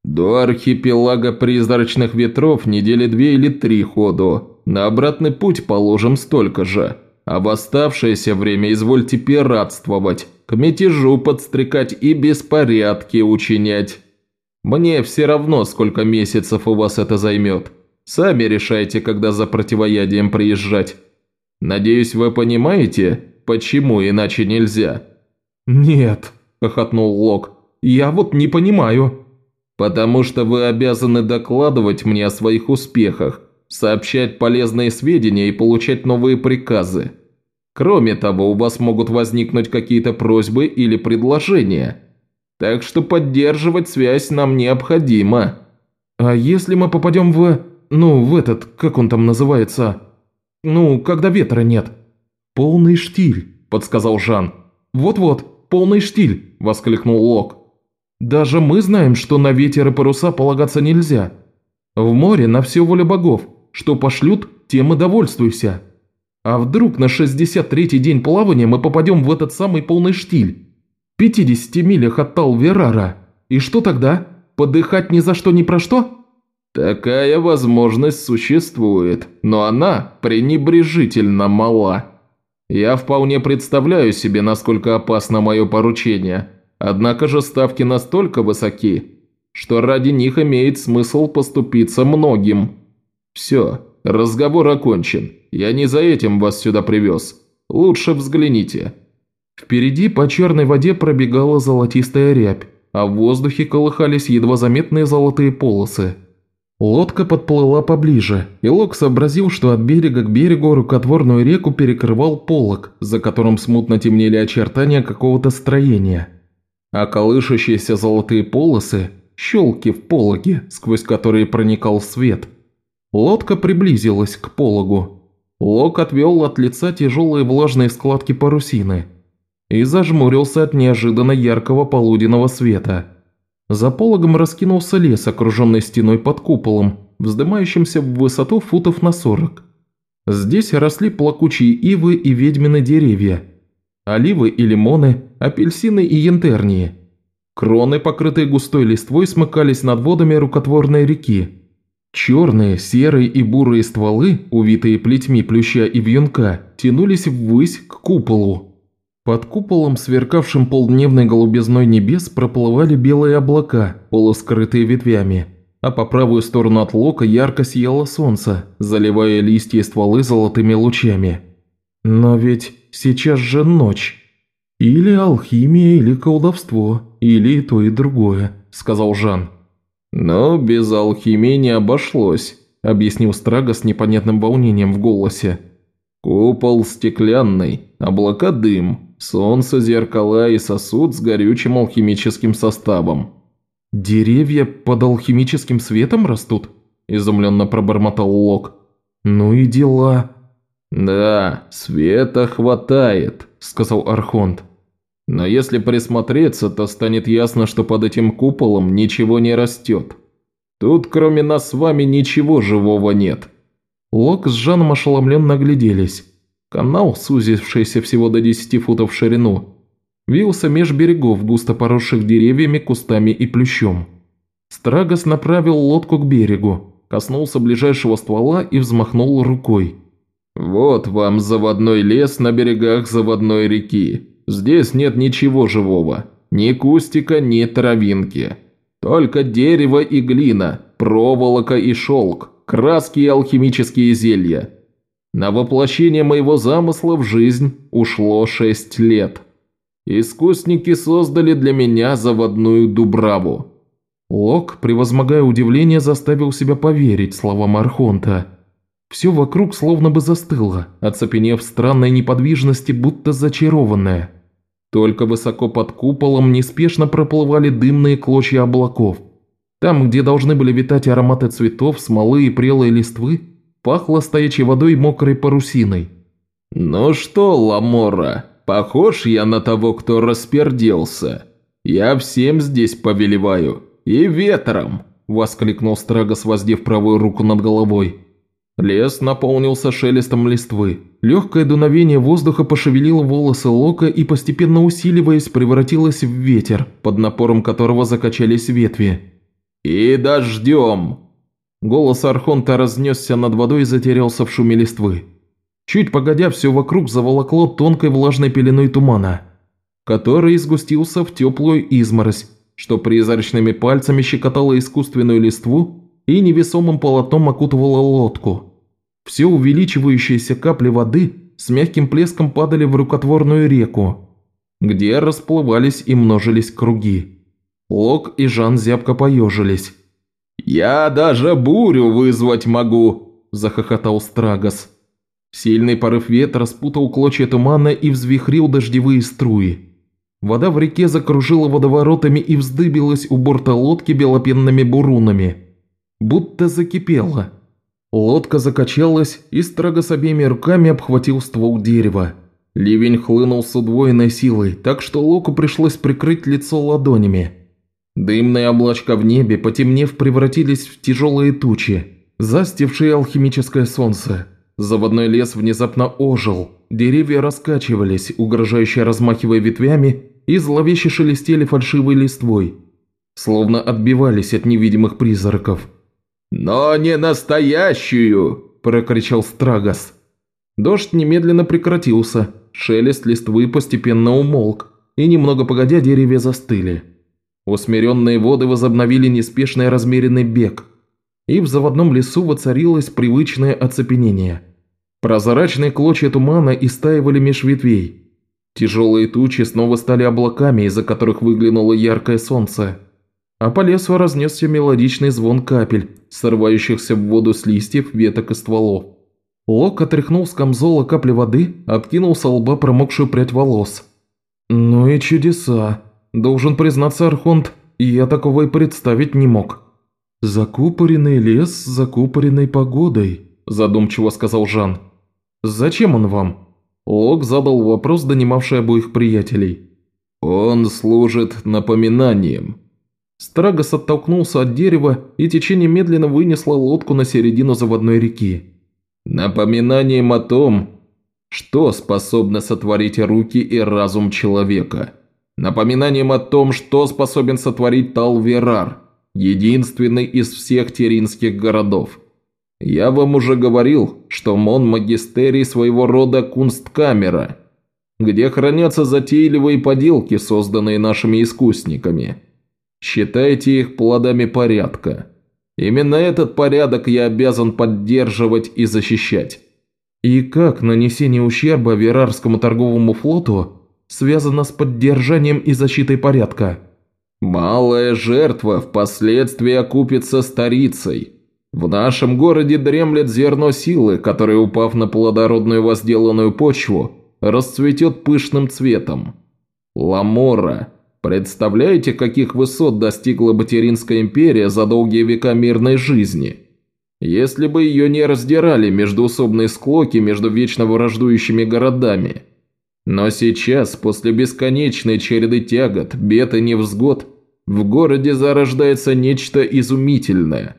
«До архипелага призрачных ветров недели две или три ходу», на обратный путь положим столько же, а в оставшееся время извольте пиратствовать, к мятежу подстрекать и беспорядки учинять. Мне все равно, сколько месяцев у вас это займет. Сами решайте, когда за противоядием приезжать. Надеюсь, вы понимаете, почему иначе нельзя?» «Нет», – хохотнул Лок, – «я вот не понимаю». «Потому что вы обязаны докладывать мне о своих успехах, сообщать полезные сведения и получать новые приказы. Кроме того, у вас могут возникнуть какие-то просьбы или предложения. Так что поддерживать связь нам необходимо. А если мы попадем в... ну, в этот, как он там называется? Ну, когда ветра нет. Полный штиль, подсказал Жан. Вот-вот, полный штиль, воскликнул Лок. Даже мы знаем, что на ветер и паруса полагаться нельзя. В море на все воля богов, что пошлют, тем и довольствуйся. А вдруг на 63-й день плавания мы попадем в этот самый полный штиль? 50 милях от Талверара. И что тогда? Подыхать ни за что ни про что? Такая возможность существует, но она пренебрежительно мала. Я вполне представляю себе, насколько опасно мое поручение, однако же ставки настолько высоки, что ради них имеет смысл поступиться многим. «Все, разговор окончен. Я не за этим вас сюда привез. Лучше взгляните». Впереди по черной воде пробегала золотистая рябь, а в воздухе колыхались едва заметные золотые полосы. Лодка подплыла поближе, и Лок сообразил, что от берега к берегу рукотворную реку перекрывал полог, за которым смутно темнели очертания какого-то строения. А колышащиеся золотые полосы – щелки в пологе, сквозь которые проникал свет – Лодка приблизилась к пологу. Лок отвел от лица тяжелые влажные складки парусины и зажмурился от неожиданно яркого полуденного света. За пологом раскинулся лес, окруженный стеной под куполом, вздымающимся в высоту футов на сорок. Здесь росли плакучие ивы и ведьмины деревья, оливы и лимоны, апельсины и янтернии. Кроны, покрытые густой листвой, смыкались над водами рукотворной реки, Черные, серые и бурые стволы, увитые плетьми плюща и вьюнка, тянулись ввысь к куполу. Под куполом, сверкавшим полдневной голубизной небес, проплывали белые облака, полускрытые ветвями, а по правую сторону от лока ярко сияло солнце, заливая листья и стволы золотыми лучами. Но ведь сейчас же ночь. Или алхимия, или колдовство, или и то, и другое, сказал Жан. «Но без алхимии не обошлось», – объяснил Страга с непонятным волнением в голосе. «Купол стеклянный, облака дым, солнце, зеркала и сосуд с горючим алхимическим составом». «Деревья под алхимическим светом растут?» – изумленно пробормотал Лок. «Ну и дела». «Да, света хватает», – сказал Архонт. Но если присмотреться, то станет ясно, что под этим куполом ничего не растет. Тут кроме нас с вами ничего живого нет». Лок с Жаном ошеломленно огляделись. Канал, сузившийся всего до 10 футов в ширину, вился меж берегов, густо поросших деревьями, кустами и плющом. Страгос направил лодку к берегу, коснулся ближайшего ствола и взмахнул рукой. «Вот вам заводной лес на берегах заводной реки. Здесь нет ничего живого. Ни кустика, ни травинки. Только дерево и глина, проволока и шелк, краски и алхимические зелья. На воплощение моего замысла в жизнь ушло шесть лет. Искусники создали для меня заводную дубраву. Лок, превозмогая удивление, заставил себя поверить словам Архонта. Все вокруг словно бы застыло, оцепенев странной неподвижности, будто зачарованное – Только высоко под куполом неспешно проплывали дымные клочья облаков. Там, где должны были витать ароматы цветов, смолы и прелой листвы, пахло стоячей водой и мокрой парусиной. «Ну что, Ламора, похож я на того, кто расперделся? Я всем здесь повелеваю, и ветром!» – воскликнул Страгос, воздев правую руку над головой. Лес наполнился шелестом листвы. Легкое дуновение воздуха пошевелило волосы Лока и, постепенно усиливаясь, превратилось в ветер, под напором которого закачались ветви. «И дождем!» Голос Архонта разнесся над водой и затерялся в шуме листвы. Чуть погодя, все вокруг заволокло тонкой влажной пеленой тумана, который изгустился в теплую изморозь, что призрачными пальцами щекотало искусственную листву и невесомым полотном окутывало лодку. Все увеличивающиеся капли воды с мягким плеском падали в рукотворную реку, где расплывались и множились круги. Лок и Жан зябко поежились. «Я даже бурю вызвать могу!» – захохотал Страгос. Сильный порыв ветра спутал клочья тумана и взвихрил дождевые струи. Вода в реке закружила водоворотами и вздыбилась у борта лодки белопенными бурунами. Будто закипела. Лодка закачалась, и Страгос обеими руками обхватил ствол дерева. Ливень хлынул с удвоенной силой, так что Локу пришлось прикрыть лицо ладонями. Дымные облачка в небе, потемнев, превратились в тяжелые тучи, застившие алхимическое солнце. Заводной лес внезапно ожил, деревья раскачивались, угрожающе размахивая ветвями, и зловеще шелестели фальшивой листвой, словно отбивались от невидимых призраков. «Но не настоящую!» – прокричал Страгос. Дождь немедленно прекратился, шелест листвы постепенно умолк, и немного погодя деревья застыли. Усмиренные воды возобновили неспешный размеренный бег, и в заводном лесу воцарилось привычное оцепенение. Прозрачные клочья тумана истаивали меж ветвей. Тяжелые тучи снова стали облаками, из-за которых выглянуло яркое солнце. А по лесу разнесся мелодичный звон капель, срывающихся в воду с листьев, веток и стволов. Лок отряхнул с камзола капли воды, откинул со лба промокшую прядь волос. «Ну и чудеса!» Должен признаться, Архонт, я такого и представить не мог». «Закупоренный лес с закупоренной погодой», – задумчиво сказал Жан. «Зачем он вам?» Лок задал вопрос, донимавший обоих приятелей. «Он служит напоминанием». Страгос оттолкнулся от дерева, и течение медленно вынесло лодку на середину заводной реки. «Напоминанием о том, что способны сотворить руки и разум человека» напоминанием о том, что способен сотворить Талверар, единственный из всех теринских городов. Я вам уже говорил, что Мон Магистерий своего рода кунсткамера, где хранятся затейливые поделки, созданные нашими искусниками. Считайте их плодами порядка. Именно этот порядок я обязан поддерживать и защищать. И как нанесение ущерба Верарскому торговому флоту связано с поддержанием и защитой порядка. Малая жертва впоследствии окупится старицей. В нашем городе дремлет зерно силы, которое, упав на плодородную возделанную почву, расцветет пышным цветом. Ламора. Представляете, каких высот достигла Батеринская империя за долгие века мирной жизни? Если бы ее не раздирали междуусобные склоки между вечно враждующими городами – но сейчас, после бесконечной череды тягот, бед и невзгод, в городе зарождается нечто изумительное.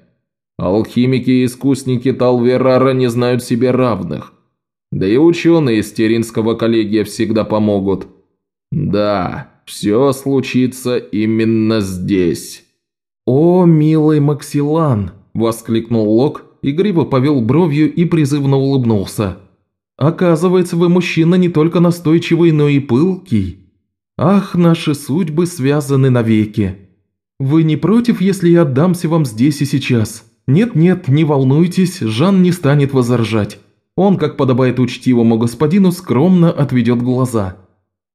Алхимики и искусники Талверара не знают себе равных. Да и ученые из Теринского коллегия всегда помогут. Да, все случится именно здесь. «О, милый Максилан!» – воскликнул Лок, игриво повел бровью и призывно улыбнулся. Оказывается, вы мужчина не только настойчивый, но и пылкий. Ах, наши судьбы связаны навеки. Вы не против, если я отдамся вам здесь и сейчас? Нет-нет, не волнуйтесь, Жан не станет возражать. Он, как подобает учтивому господину, скромно отведет глаза.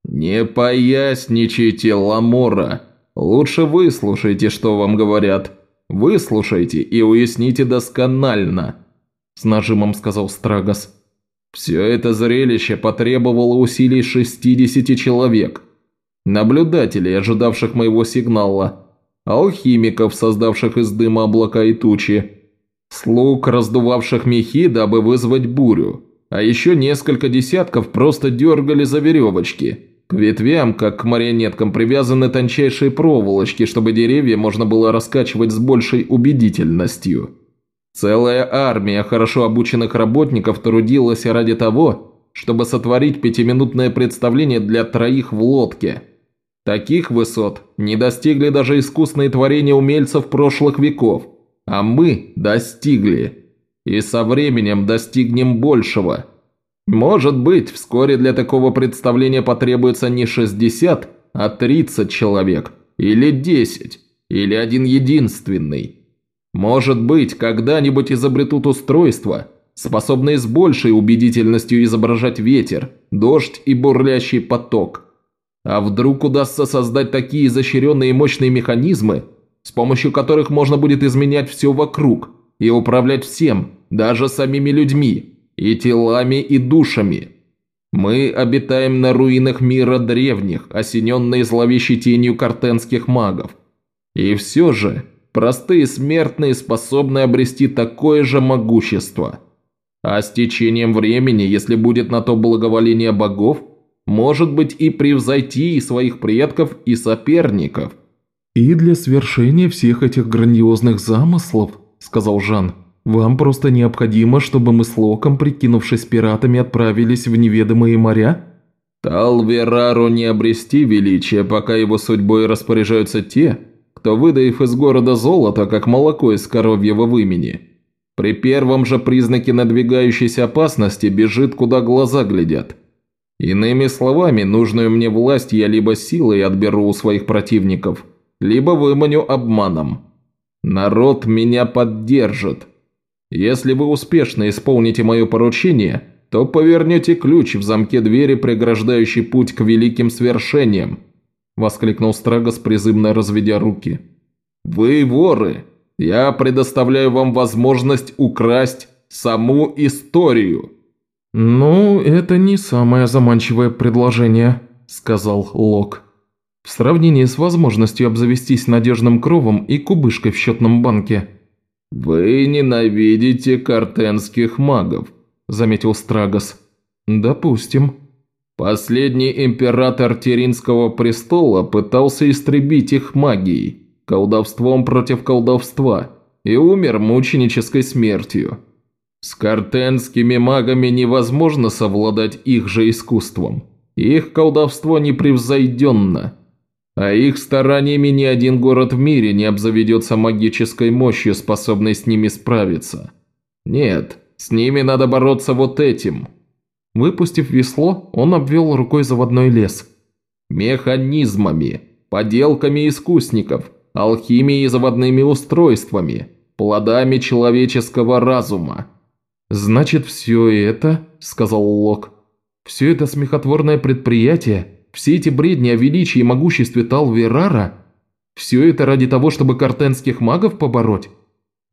«Не поясничайте, Ламора. Лучше выслушайте, что вам говорят. Выслушайте и уясните досконально», – с нажимом сказал Страгос. Все это зрелище потребовало усилий 60 человек. наблюдателей, ожидавших моего сигнала, алхимиков, создавших из дыма облака и тучи, слуг, раздувавших мехи, дабы вызвать бурю, а еще несколько десятков просто дергали за веревочки. К ветвям, как к марионеткам, привязаны тончайшие проволочки, чтобы деревья можно было раскачивать с большей убедительностью. Целая армия хорошо обученных работников трудилась ради того, чтобы сотворить пятиминутное представление для троих в лодке. Таких высот не достигли даже искусные творения умельцев прошлых веков, а мы достигли и со временем достигнем большего. Может быть, вскоре для такого представления потребуется не 60, а 30 человек, или 10, или один единственный. Может быть, когда-нибудь изобретут устройство, способное с большей убедительностью изображать ветер, дождь и бурлящий поток. А вдруг удастся создать такие изощренные мощные механизмы, с помощью которых можно будет изменять все вокруг и управлять всем, даже самими людьми, и телами, и душами. Мы обитаем на руинах мира древних, осененные зловещей тенью картенских магов. И все же, простые смертные способны обрести такое же могущество. А с течением времени, если будет на то благоволение богов, может быть и превзойти и своих предков, и соперников. «И для свершения всех этих грандиозных замыслов», – сказал Жан, – вам просто необходимо, чтобы мы с Локом, прикинувшись пиратами, отправились в неведомые моря?» «Талверару не обрести величия, пока его судьбой распоряжаются те, кто, выдаив из города золото, как молоко из коровьего вымени, при первом же признаке надвигающейся опасности бежит, куда глаза глядят. Иными словами, нужную мне власть я либо силой отберу у своих противников, либо выманю обманом. Народ меня поддержит». Если вы успешно исполните мое поручение, то повернете ключ в замке двери, преграждающий путь к великим свершениям», – воскликнул Страгос, призывно разведя руки. «Вы воры! Я предоставляю вам возможность украсть саму историю!» «Ну, это не самое заманчивое предложение», – сказал Лок. «В сравнении с возможностью обзавестись надежным кровом и кубышкой в счетном банке». «Вы ненавидите картенских магов», – заметил Страгос. «Допустим». «Последний император Теринского престола пытался истребить их магией, колдовством против колдовства, и умер мученической смертью. С картенскими магами невозможно совладать их же искусством. Их колдовство непревзойденно. А их стараниями ни один город в мире не обзаведется магической мощью, способной с ними справиться. Нет, с ними надо бороться вот этим. Выпустив весло, он обвел рукой заводной лес. Механизмами, поделками искусников, алхимией и заводными устройствами, плодами человеческого разума. «Значит, все это, — сказал Лок, — все это смехотворное предприятие все эти бредни о величии и могуществе Талверара – все это ради того, чтобы картенских магов побороть?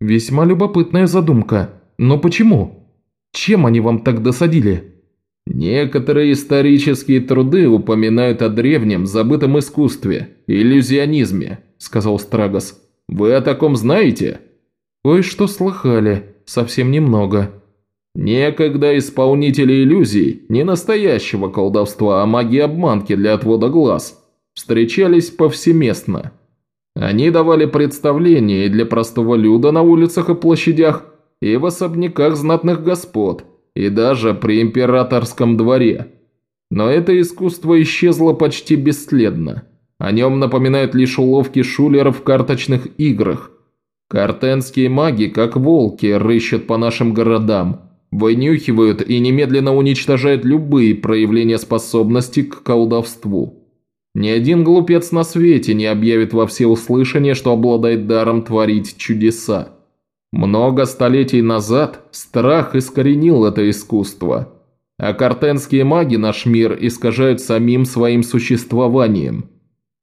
Весьма любопытная задумка. Но почему? Чем они вам так досадили? Некоторые исторические труды упоминают о древнем забытом искусстве, иллюзионизме, сказал Страгос. Вы о таком знаете? Кое-что слыхали, совсем немного. Некогда исполнители иллюзий, не настоящего колдовства, а магии обманки для отвода глаз, встречались повсеместно. Они давали представления и для простого люда на улицах и площадях, и в особняках знатных господ, и даже при императорском дворе. Но это искусство исчезло почти бесследно. О нем напоминают лишь уловки шулеров в карточных играх. Картенские маги, как волки, рыщут по нашим городам – Вынюхивают и немедленно уничтожают любые проявления способности к колдовству. Ни один глупец на свете не объявит во всеуслышание, что обладает даром творить чудеса. Много столетий назад страх искоренил это искусство, а картенские маги наш мир искажают самим своим существованием.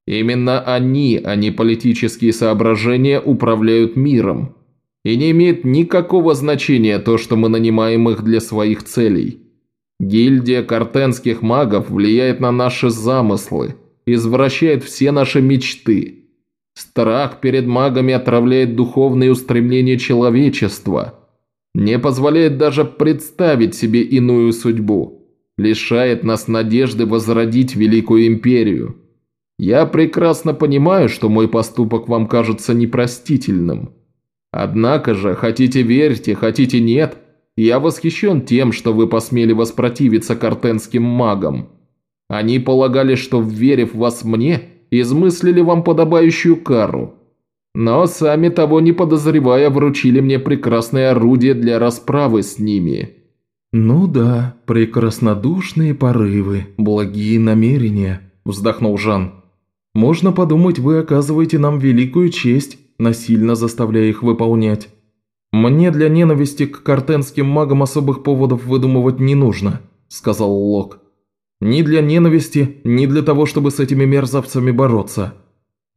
Именно они, а не политические соображения, управляют миром. И не имеет никакого значения то, что мы нанимаем их для своих целей. Гильдия картенских магов влияет на наши замыслы, извращает все наши мечты. Страх перед магами отравляет духовные устремления человечества, не позволяет даже представить себе иную судьбу, лишает нас надежды возродить Великую Империю. Я прекрасно понимаю, что мой поступок вам кажется непростительным. Однако же, хотите верьте, хотите нет, я восхищен тем, что вы посмели воспротивиться картенским магам. Они полагали, что, вверив вас мне, измыслили вам подобающую кару. Но сами того не подозревая, вручили мне прекрасное орудие для расправы с ними». «Ну да, прекраснодушные порывы, благие намерения», – вздохнул Жан. «Можно подумать, вы оказываете нам великую честь, насильно заставляя их выполнять. Мне для ненависти к картенским магам особых поводов выдумывать не нужно», – сказал Лок. Ни для ненависти, ни для того, чтобы с этими мерзавцами бороться.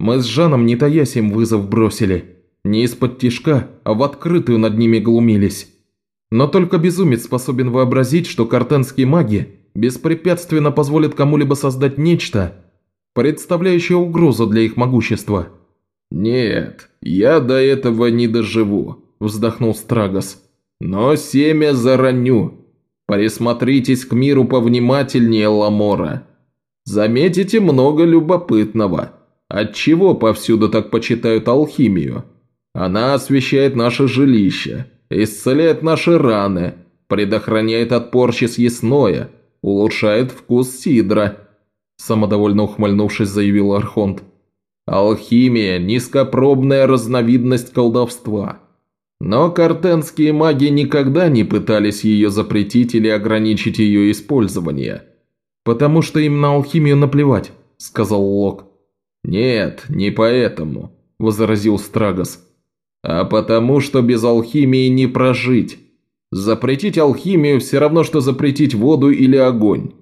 Мы с Жаном не таясь им вызов бросили. Не из-под тишка, а в открытую над ними глумились. Но только безумец способен вообразить, что картенские маги беспрепятственно позволят кому-либо создать нечто, представляющее угрозу для их могущества. «Нет, я до этого не доживу», – вздохнул Страгос. «Но семя зараню, Присмотритесь к миру повнимательнее, Ламора. Заметите много любопытного. Отчего повсюду так почитают алхимию? Она освещает наше жилище, исцеляет наши раны, предохраняет от порчи съестное, улучшает вкус сидра», – самодовольно ухмыльнувшись, заявил Архонт. «Алхимия – низкопробная разновидность колдовства. Но картенские маги никогда не пытались ее запретить или ограничить ее использование. «Потому что им на алхимию наплевать», – сказал Лок. «Нет, не поэтому», – возразил Страгос. «А потому что без алхимии не прожить. Запретить алхимию все равно, что запретить воду или огонь.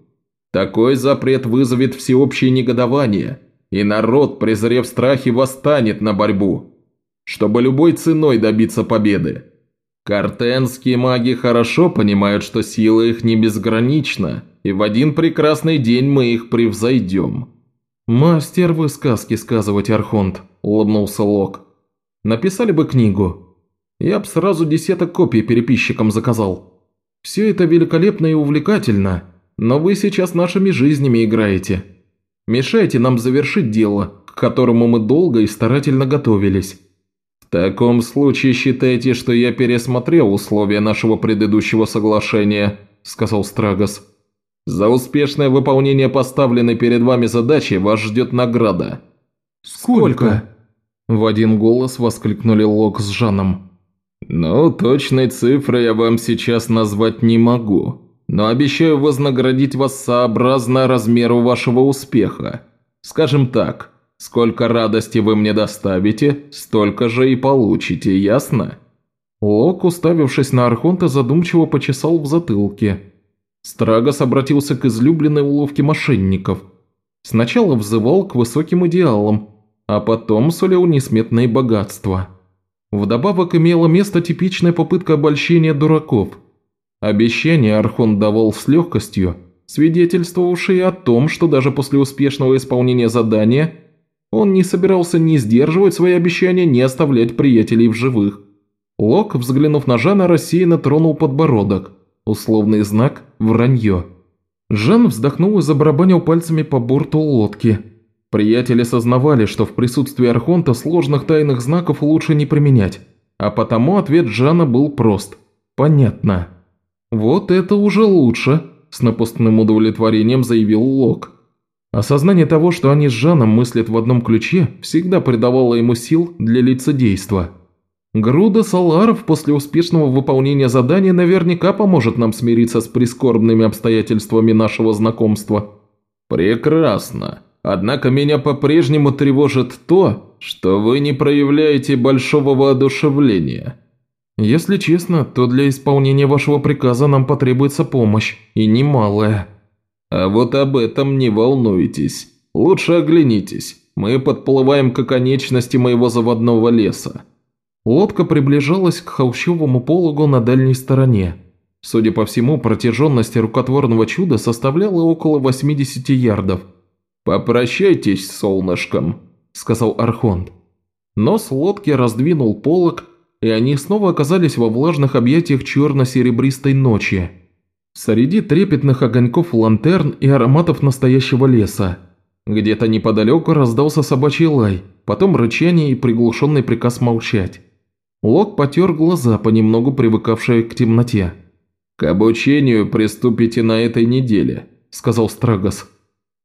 Такой запрет вызовет всеобщее негодование, и народ, презрев страхи, восстанет на борьбу» чтобы любой ценой добиться победы. Картенские маги хорошо понимают, что сила их не безгранична, и в один прекрасный день мы их превзойдем». «Мастер вы сказки сказывать, Архонт», – улыбнулся Лок. «Написали бы книгу. Я б сразу десяток копий переписчикам заказал. Все это великолепно и увлекательно, но вы сейчас нашими жизнями играете. Мешаете нам завершить дело, к которому мы долго и старательно готовились». «В таком случае считайте, что я пересмотрел условия нашего предыдущего соглашения», – сказал Страгос. «За успешное выполнение поставленной перед вами задачи вас ждет награда». «Сколько?» – в один голос воскликнули Лок с Жаном. «Ну, точной цифры я вам сейчас назвать не могу, но обещаю вознаградить вас сообразно размеру вашего успеха. Скажем так, Сколько радости вы мне доставите, столько же и получите, ясно?» Лок, уставившись на Архонта, задумчиво почесал в затылке. Страгос обратился к излюбленной уловке мошенников. Сначала взывал к высоким идеалам, а потом сулил несметные богатства. Вдобавок имела место типичная попытка обольщения дураков. Обещание Архонт давал с легкостью, свидетельствовавшие о том, что даже после успешного исполнения задания – он не собирался ни сдерживать свои обещания, ни оставлять приятелей в живых. Лок, взглянув на Жана, рассеянно тронул подбородок. Условный знак «Вранье». Жан вздохнул и забарабанил пальцами по борту лодки. Приятели сознавали, что в присутствии Архонта сложных тайных знаков лучше не применять, а потому ответ Жана был прост. «Понятно». «Вот это уже лучше», – с напускным удовлетворением заявил Лок. Осознание того, что они с Жаном мыслят в одном ключе, всегда придавало ему сил для лицедейства. Груда Саларов после успешного выполнения задания наверняка поможет нам смириться с прискорбными обстоятельствами нашего знакомства. Прекрасно. Однако меня по-прежнему тревожит то, что вы не проявляете большого воодушевления. Если честно, то для исполнения вашего приказа нам потребуется помощь, и немалая. А вот об этом не волнуйтесь. Лучше оглянитесь. Мы подплываем к оконечности моего заводного леса». Лодка приближалась к холщовому пологу на дальней стороне. Судя по всему, протяженность рукотворного чуда составляла около 80 ярдов. «Попрощайтесь солнышком», – сказал Архонт. Нос лодки раздвинул полог, и они снова оказались во влажных объятиях черно-серебристой ночи. Среди трепетных огоньков лантерн и ароматов настоящего леса. Где-то неподалеку раздался собачий лай, потом рычание и приглушенный приказ молчать. Лок потер глаза, понемногу привыкавшие к темноте. «К обучению приступите на этой неделе», – сказал Страгос.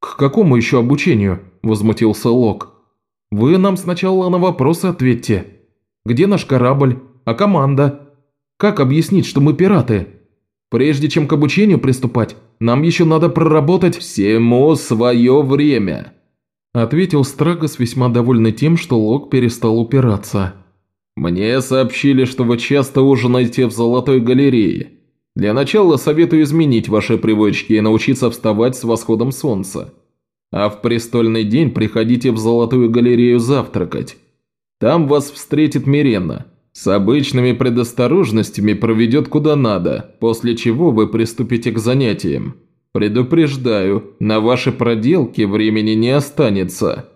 «К какому еще обучению?» – возмутился Лок. «Вы нам сначала на вопросы ответьте. Где наш корабль? А команда? Как объяснить, что мы пираты? Прежде чем к обучению приступать, нам еще надо проработать всему свое время», – ответил Страгос, весьма довольный тем, что Лок перестал упираться. «Мне сообщили, что вы часто ужинаете в Золотой галерее. Для начала советую изменить ваши привычки и научиться вставать с восходом солнца. А в престольный день приходите в Золотую галерею завтракать. Там вас встретит Мирена. С обычными предосторожностями проведет куда надо, после чего вы приступите к занятиям. Предупреждаю, на ваши проделки времени не останется».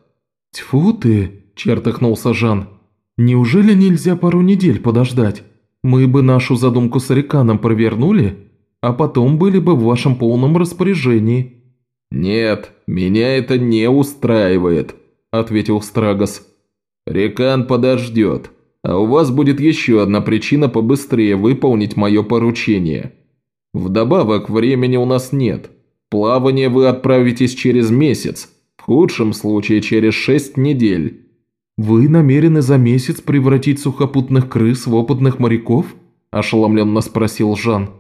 «Тьфу ты!» – чертыхнулся Жан. «Неужели нельзя пару недель подождать?» Мы бы нашу задумку с Риканом провернули, а потом были бы в вашем полном распоряжении». «Нет, меня это не устраивает», – ответил Страгос. «Рикан подождет, а у вас будет еще одна причина побыстрее выполнить мое поручение. Вдобавок, времени у нас нет. Плавание вы отправитесь через месяц, в худшем случае через шесть недель». «Вы намерены за месяц превратить сухопутных крыс в опытных моряков?» – ошеломленно спросил Жан.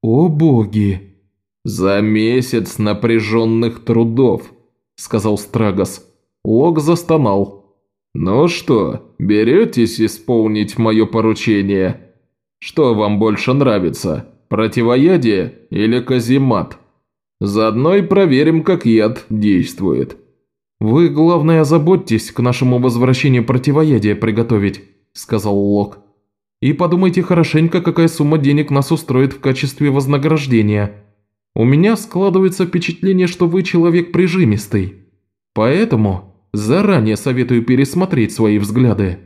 «О боги!» «За месяц напряженных трудов», – сказал Страгос. Лок застонал. «Ну что, беретесь исполнить мое поручение? Что вам больше нравится, противоядие или каземат? Заодно и проверим, как яд действует». «Вы, главное, озаботьтесь к нашему возвращению противоядие приготовить», – сказал Лок. «И подумайте хорошенько, какая сумма денег нас устроит в качестве вознаграждения. У меня складывается впечатление, что вы человек прижимистый. Поэтому заранее советую пересмотреть свои взгляды».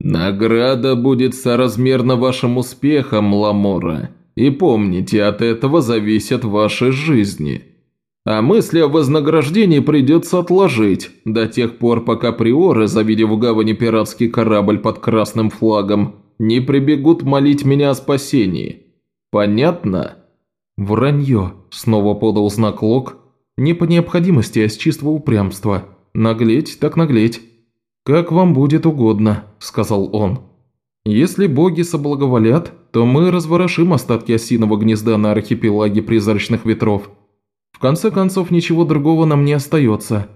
«Награда будет соразмерна вашим успехам, Ламора. И помните, от этого зависят ваши жизни». А мысли о вознаграждении придется отложить до тех пор, пока приоры, завидев в гавани пиратский корабль под красным флагом, не прибегут молить меня о спасении. Понятно?» «Вранье», – снова подал знак Лок. «Не по необходимости, а с чистого упрямства. Наглеть так наглеть». «Как вам будет угодно», – сказал он. «Если боги соблаговолят, то мы разворошим остатки осиного гнезда на архипелаге призрачных ветров» В конце концов, ничего другого нам не остается».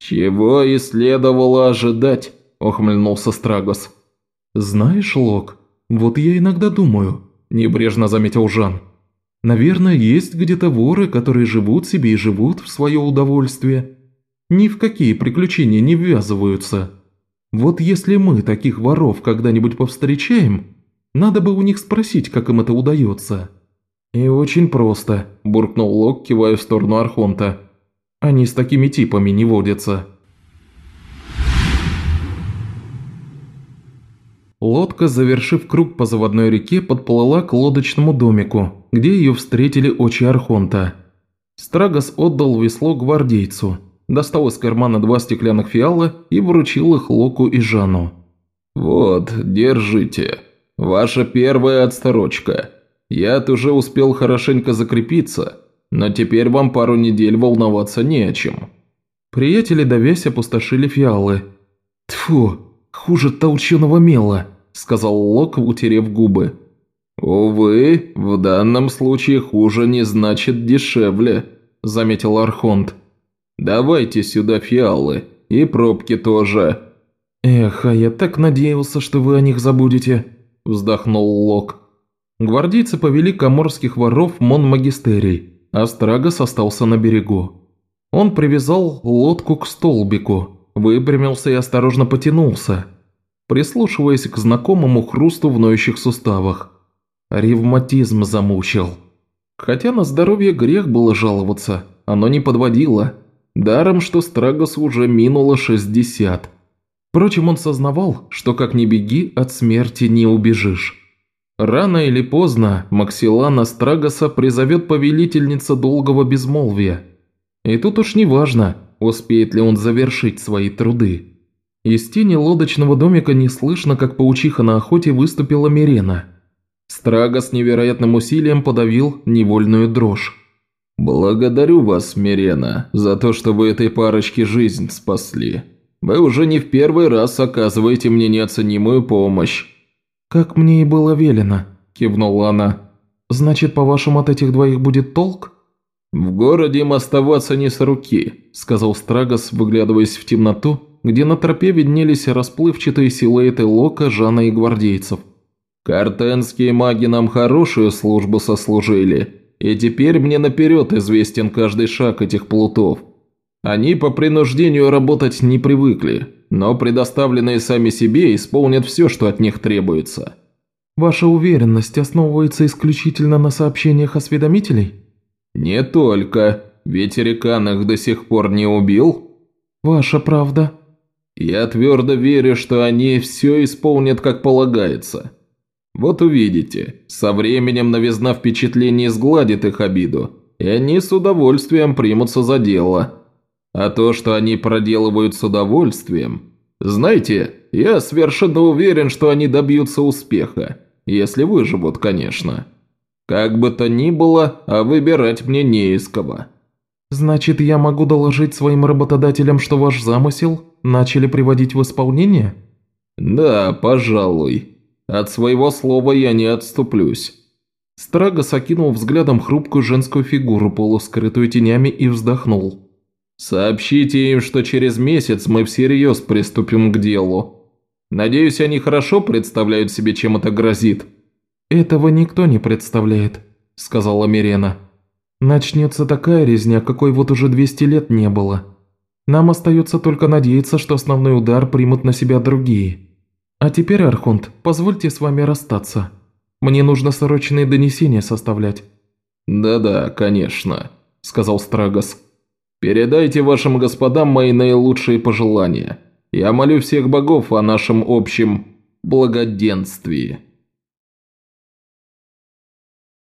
«Чего и следовало ожидать», – ухмыльнулся Страгос. «Знаешь, Лок, вот я иногда думаю», – небрежно заметил Жан. «Наверное, есть где-то воры, которые живут себе и живут в свое удовольствие. Ни в какие приключения не ввязываются. Вот если мы таких воров когда-нибудь повстречаем, надо бы у них спросить, как им это удается». «И очень просто», – буркнул Лок, кивая в сторону Архонта. «Они с такими типами не водятся». Лодка, завершив круг по заводной реке, подплыла к лодочному домику, где ее встретили очи Архонта. Страгос отдал весло гвардейцу, достал из кармана два стеклянных фиала и вручил их Локу и Жану. «Вот, держите. Ваша первая отсторочка. Я уже успел хорошенько закрепиться, но теперь вам пару недель волноваться не о чем». Приятели довесь опустошили фиалы. «Тьфу, хуже толченого мела», – сказал Лок, утерев губы. «Увы, в данном случае хуже не значит дешевле», – заметил Архонт. «Давайте сюда фиалы, и пробки тоже». «Эх, а я так надеялся, что вы о них забудете», – вздохнул Лок. Гвардейцы повели коморских воров в Мон-Магистерий, а Страгос остался на берегу. Он привязал лодку к столбику, выпрямился и осторожно потянулся, прислушиваясь к знакомому хрусту в ноющих суставах. Ревматизм замучил. Хотя на здоровье грех было жаловаться, оно не подводило. Даром, что Страгос уже минуло 60. Впрочем, он сознавал, что как ни беги, от смерти не убежишь. Рано или поздно Максилана Страгоса призовет повелительница долгого безмолвия. И тут уж не важно, успеет ли он завершить свои труды. Из тени лодочного домика не слышно, как паучиха на охоте выступила Мирена. Страга с невероятным усилием подавил невольную дрожь. «Благодарю вас, Мирена, за то, что вы этой парочке жизнь спасли. Вы уже не в первый раз оказываете мне неоценимую помощь». «Как мне и было велено», – кивнула она. «Значит, по-вашему, от этих двоих будет толк?» «В городе им оставаться не с руки», – сказал Страгос, выглядываясь в темноту, где на тропе виднелись расплывчатые силуэты Лока, Жана и гвардейцев. «Картенские маги нам хорошую службу сослужили, и теперь мне наперед известен каждый шаг этих плутов. Они по принуждению работать не привыкли, но предоставленные сами себе исполнят все, что от них требуется». «Ваша уверенность основывается исключительно на сообщениях осведомителей?» «Не только. Ведь Рекан их до сих пор не убил». «Ваша правда». «Я твердо верю, что они все исполнят как полагается. Вот увидите, со временем новизна впечатлений сгладит их обиду, и они с удовольствием примутся за дело. А то, что они проделывают с удовольствием... Знаете, я совершенно уверен, что они добьются успеха, если выживут, конечно. Как бы то ни было, а выбирать мне не из кого». «Значит, я могу доложить своим работодателям, что ваш замысел начали приводить в исполнение?» «Да, пожалуй», от своего слова я не отступлюсь». Страгос окинул взглядом хрупкую женскую фигуру, полускрытую тенями, и вздохнул. «Сообщите им, что через месяц мы всерьез приступим к делу. Надеюсь, они хорошо представляют себе, чем это грозит». «Этого никто не представляет», – сказала Мирена. «Начнется такая резня, какой вот уже 200 лет не было. Нам остается только надеяться, что основной удар примут на себя другие». «А теперь, Архонт, позвольте с вами расстаться. Мне нужно срочные донесения составлять». «Да-да, конечно», – сказал Страгос. «Передайте вашим господам мои наилучшие пожелания. Я молю всех богов о нашем общем благоденствии».